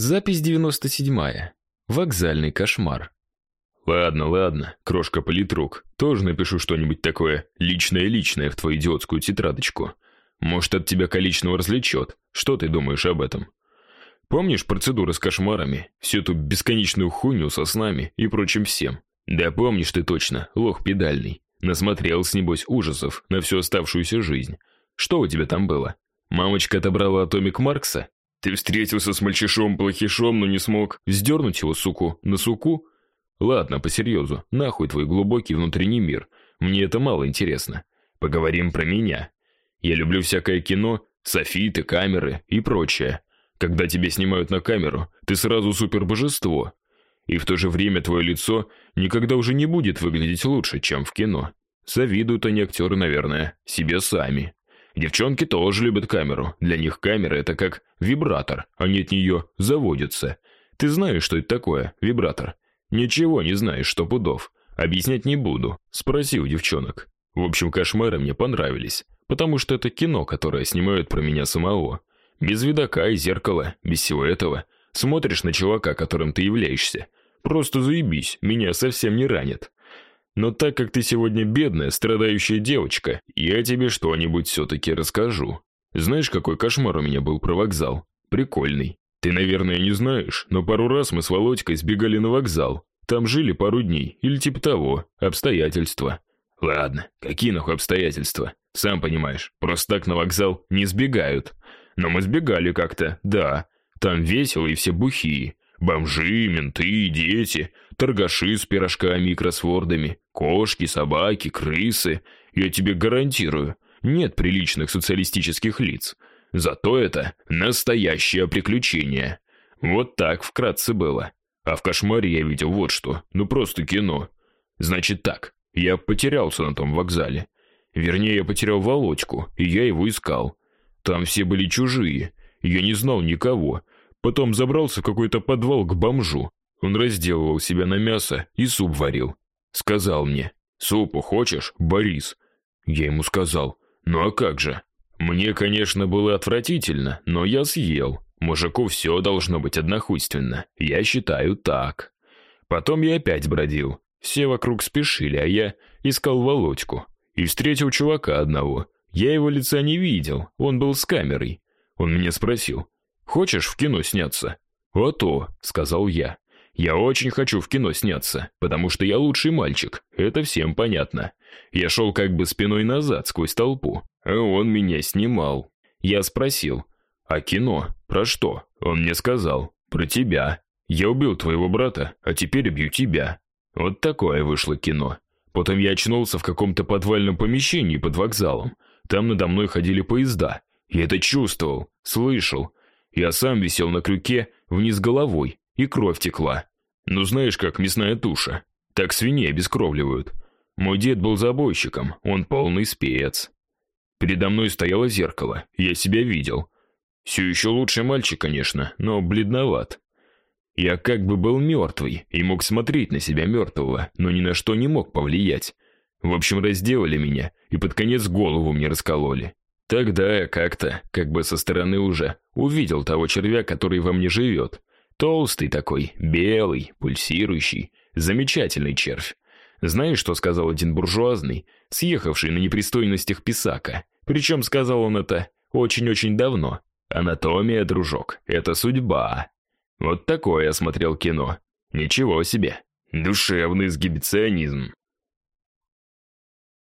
Запись 97-я. Вокзальный кошмар. Ладно, ладно, крошка-политрук. Тоже напишу что-нибудь такое личное-личное в твою идиотскую тетрадочку. Может, от тебя количного развлечет. Что ты думаешь об этом? Помнишь процедуры с кошмарами, всю эту бесконечную хуйню со снами и прочим всем? Да помнишь ты точно, лох педальный. Насмотрелся, небось, ужасов на всю оставшуюся жизнь. Что у тебя там было? Мамочка отобрала атомик Маркса? Ты встретился с мальчишом-плохишом, но не смог вздернуть его, суку, на суку? Ладно, по серьезу, нахуй твой глубокий внутренний мир. Мне это мало интересно. Поговорим про меня. Я люблю всякое кино, софиты, камеры и прочее. Когда тебя снимают на камеру, ты сразу супербожество. И в то же время твое лицо никогда уже не будет выглядеть лучше, чем в кино. Завидуют они актеры, наверное, себе сами. Девчонки тоже любят камеру. Для них камера это как вибратор, они от нее заводятся. Ты знаешь, что это такое, вибратор? Ничего не знаешь, что пудов. Объяснять не буду. Спроси у девчонок. В общем, кошмары мне понравились, потому что это кино, которое снимают про меня самого. Без видока и зеркала, без всего этого. Смотришь на чувака, которым ты являешься. Просто заебись, меня совсем не ранит. Но так как ты сегодня бедная, страдающая девочка, я тебе что-нибудь все таки расскажу. Знаешь, какой кошмар у меня был про вокзал? Прикольный. Ты, наверное, не знаешь, но пару раз мы с Володькой сбегали на вокзал. Там жили пару дней, или типа того, обстоятельства. Ладно, какие нахуй обстоятельства? Сам понимаешь, просто так на вокзал не сбегают. Но мы сбегали как-то, да. Там весело и все бухие. Бомжи, менты, дети, торгаши с пирожками и кроссвордами, кошки, собаки, крысы. Я тебе гарантирую, нет приличных социалистических лиц. Зато это настоящее приключение. Вот так вкратце было. А в кошмаре я видел вот что, ну просто кино. Значит так, я потерялся на том вокзале. Вернее, я потерял Володьку, и я его искал. Там все были чужие, я не знал никого. Потом забрался в какой-то подвал к бомжу. Он разделывал себя на мясо и суп варил. Сказал мне: "Супу хочешь, Борис?" Я ему сказал: "Ну а как же? Мне, конечно, было отвратительно, но я съел. Мужику все должно быть однохуйственно. Я считаю так. Потом я опять бродил. Все вокруг спешили, а я искал Володьку и встретил чувака одного. Я его лица не видел, он был с камерой. Он меня спросил: "Хочешь в кино сняться?" "А то", сказал я. "Я очень хочу в кино сняться, потому что я лучший мальчик. Это всем понятно". Я шел как бы спиной назад сквозь толпу, а он меня снимал. Я спросил: "А кино про что?" Он мне сказал: "Про тебя. Я убил твоего брата, а теперь убью тебя". Вот такое вышло кино. Потом я очнулся в каком-то подвальном помещении под вокзалом. Там надо мной ходили поезда. Я это чувствовал, слышал. Я сам висел на крюке вниз головой, и кровь текла. Ну знаешь, как мясная туша. Так свиней обескровливают. Мой дед был забойщиком, он полный спец. Передо мной стояло зеркало, я себя видел. Все еще лучший мальчик, конечно, но бледноват. Я как бы был мертвый и мог смотреть на себя мертвого, но ни на что не мог повлиять. В общем, разделали меня и под конец голову мне раскололи. Тогда я как-то, как бы со стороны уже, увидел того червя, который во мне живет. Толстый такой, белый, пульсирующий, замечательный червь. Знаешь, что сказал один буржуазный, съехавший на непристойностях писака? Причем сказал он это очень-очень давно. Анатомия, дружок, это судьба. Вот такое я смотрел кино. Ничего себе. Душевный сгибиционизм.